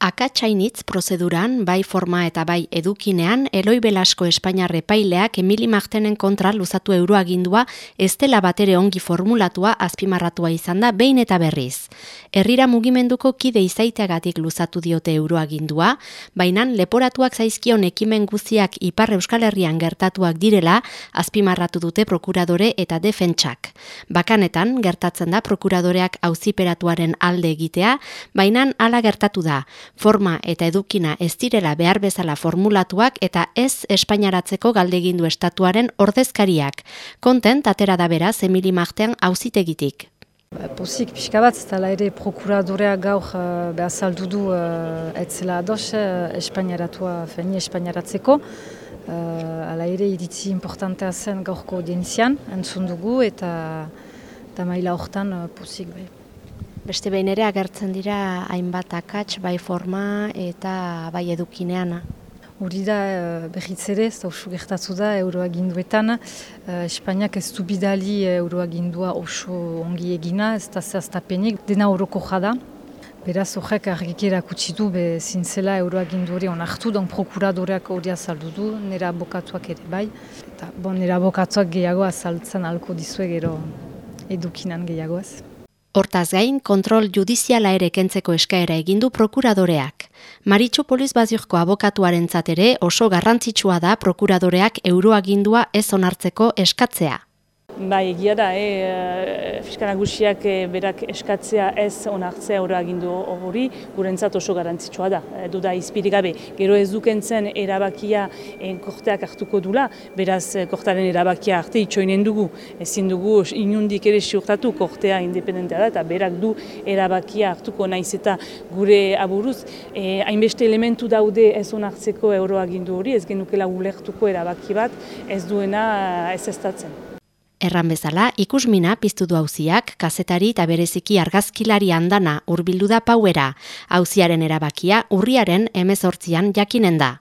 Akatsainitz prozeduran, bai forma eta bai edukinean, Eloi Belasko Espainiarre paileak Emili Martenen kontra luzatu euroagindua ez dela batere ongi formulatua azpimarratua izan da behin eta berriz. Herrira mugimenduko kide izaiteagatik luzatu diote euroagindua, bainan leporatuak zaizkion ekimen guziak Ipar Euskal Herrian gertatuak direla azpimarratu dute prokuradore eta defentsak. Bakanetan, gertatzen da prokuradoreak auziperatuaren alde egitea, bainan ala gertatu da forma eta edukina ez direla behar bezala formulatuak eta ez espainaratzeko galdegindu estatuaren ordezkariak. Kontent atera da beraz Emili Martean auzitegitik. Ba, Pozik pixka bat, eta ere prokuradorea gaur behar saldu du etzela ados uh, espainaratua, feni espainaratzeko. Uh, ala ere iritzi importantea zen gaurko audientzian, entzun dugu eta, eta maila hortan pozik bai. Beste behin ere agertzen dira hainbat akats, bai forma eta bai edukinean. Hori da eh, behitz ere, ez oso gertatu da euroaginduetan. Uh, Espainiak ez du bidali euroagindua oso ongi egina, ez da zehaztapenik, dena horoko jada. Beraz horrek argikera kutsitu be zintzela euroagindu hori onartu, don prokuradoreak hori azaldu du, nera abokatuak ere bai. Eta bon, nera abokatuak gehiago azaltzen alko dizue gero edukinan gehiagoaz. Hortaz gain, kontrol judiziala ere kentzeko eskaera egindu prokuradoreak. Maritxo Poliz Baziorko abokatuaren ere oso garrantzitsua da prokuradoreak euroagindua ez onartzeko eskatzea. Bai, egia da, e, fiskal nagusiak e, berak eskatzea ez onartzea aurra agindu hori, gurentzat oso garantzitsua da, e, duda izpirik gabe. Gero ez dukentzen erabakia e, korteak hartuko dula, beraz kortaren erabakia arte itxoinen dugu. Ezin dugu inundik ere siurtatu kortea independentea da, eta berak du erabakia hartuko naiz eta gure aburuz. hainbeste elementu daude ez onartzeko euroagindu hori, ez genukela ulertuko erabaki bat, ez duena ez estatzen. Erran bezala, ikusmina piztu du hauziak, kazetari eta bereziki argazkilari handana urbildu da pauera. Hauziaren erabakia urriaren emezortzian jakinen da.